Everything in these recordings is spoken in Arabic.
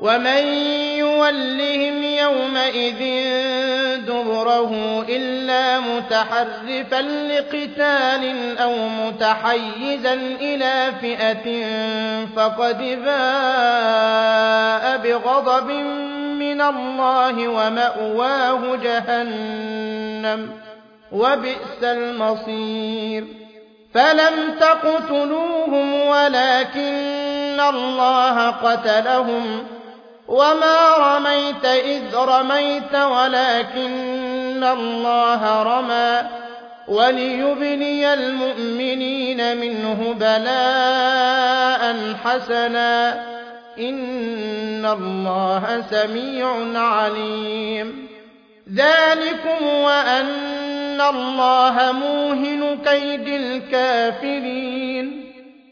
ومن يولهم يومئذ دبره إلا متحرفا لقتال أو متحيزا إلى فئة فقد باء بغضب من الله وماواه جهنم وبئس المصير فلم تقتلوهم ولكن الله قتلهم وما رميت إذ رميت ولكن الله رمى وليبني المؤمنين منه بلاء حسنا إن الله سميع عليم. ذلكم وأن الله موهن كيد الكافرين.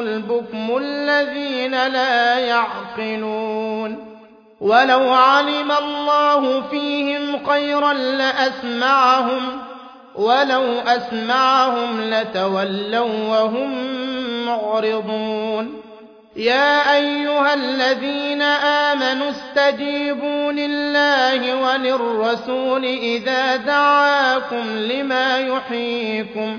البكم الذين لا يعقلون ولو علم الله فيهم خيرا لأسمعهم ولو أسمعهم لتولوا وهم معرضون يا أيها الذين آمنوا استجيبوا لله وللرسول إذا دعاكم لما يحييكم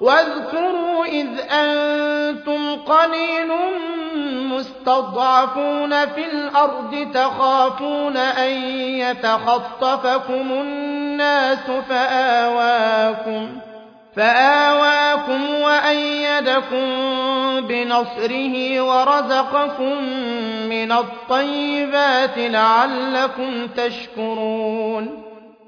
واذكروا إذ أنتم قليل مستضعفون في الأرض تخافون أن يتخطفكم الناس فآواكم فآواكم وأيدكم بنصره ورزقكم من الطيبات لعلكم تشكرون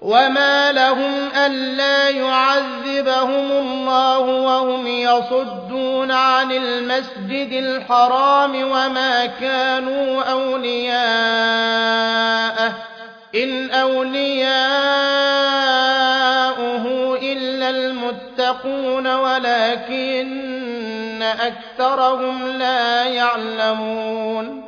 وما لهم ألا يعذبهم الله وهم يصدون عن المسجد الحرام وما كانوا أولياءه إن أولياؤه إلا المتقون ولكن أكثرهم لا يعلمون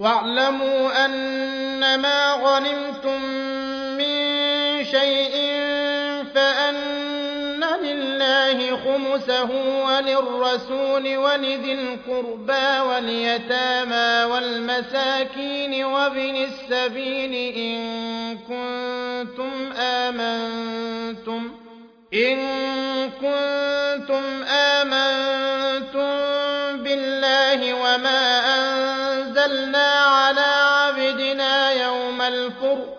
واعلموا أن ما غنمتم من شيء لله خمسه وللرسول ولذي القربى واليتامى والمساكين وابن السبيل إن كنتم آمنتم إن كنتم آمنتم بالله وما أنزلنا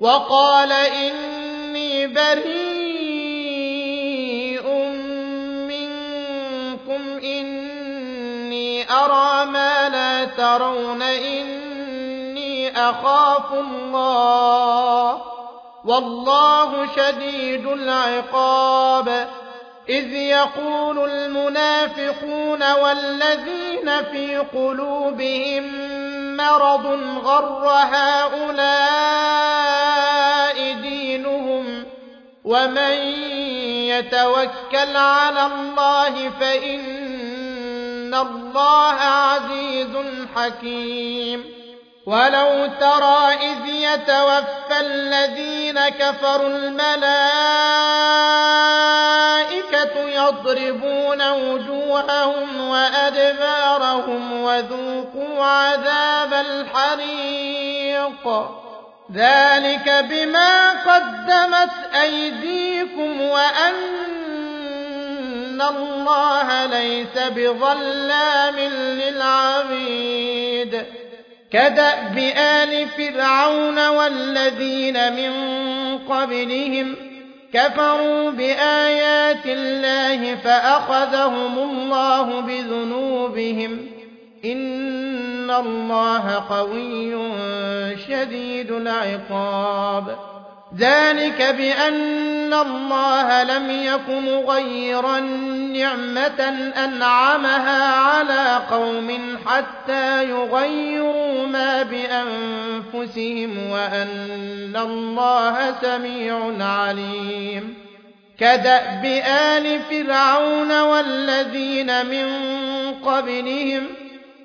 وقال إني بريء منكم إني أرى ما لا ترون إني أخاف الله. والله شديد العقاب. إذ يقول المنافقون والذين في قلوبهم مرض غر هؤلاء دينهم ومن يتوكل على الله فإن الله عزيز حكيم ولو ترى إذ يتوفى الذين كفروا الملائكة يضربون وجوههم وأدبارهم وذوقوا عذاب الحريق ذلك بما قدمت أيديكم وأن الله ليس بظلام للعبيد كداب ال فرعون والذين من قبلهم كفروا بآيات الله فأخذهم الله بذنوبهم. إن الله قوي شديد العقاب. ذلك بأن الله لم يك مغيرا نعمة أنعمها على قوم حتى يغيروا ما بأنفسهم وأن الله سميع عليم. كدأب آل فرعون والذين من قبلهم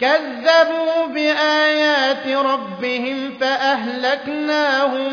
كذبوا بآيات ربهم فأهلكناهم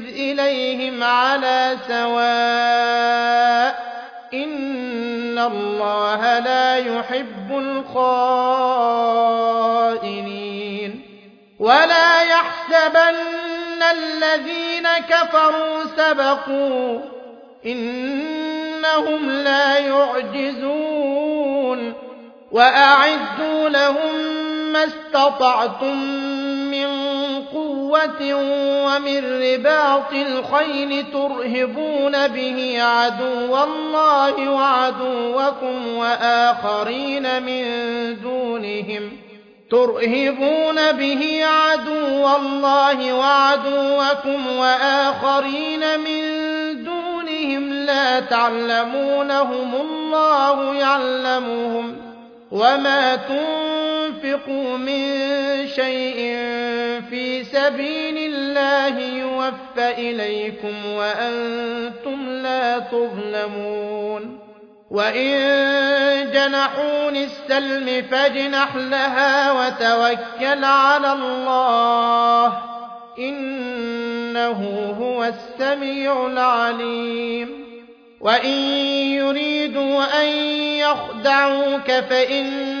إليهم على سواء إن الله لا يحب الخائنين ولا يحسبن الذين كفروا سبقوا إنهم لا يعجزون وأعدوا لهم ما استطعتم قوة ومن رباط الخيل ترهبون به عدو الله وعدوكم وآخرين من دونهم ترهبون به عدو الله وعدوكم وآخرين من دونهم لا تعلمونهم الله يعلمهم وما تنفقوا من شيء في سبيل الله يوفى إليكم وأنتم لا تظلمون. وإن جنحوا للسلم فاجنح لها وتوكل على الله إنه هو السميع العليم. وإن يريدوا أن يخدعوك فإن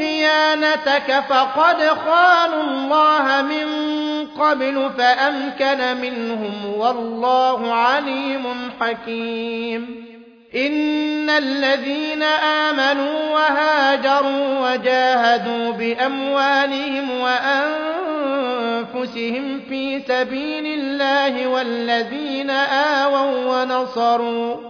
خيانتك فقد خانوا الله من قبل فأمكن منهم والله عليم حكيم إن الذين آمنوا وهاجروا وجاهدوا بأموالهم وأنفسهم في سبيل الله والذين آووا ونصروا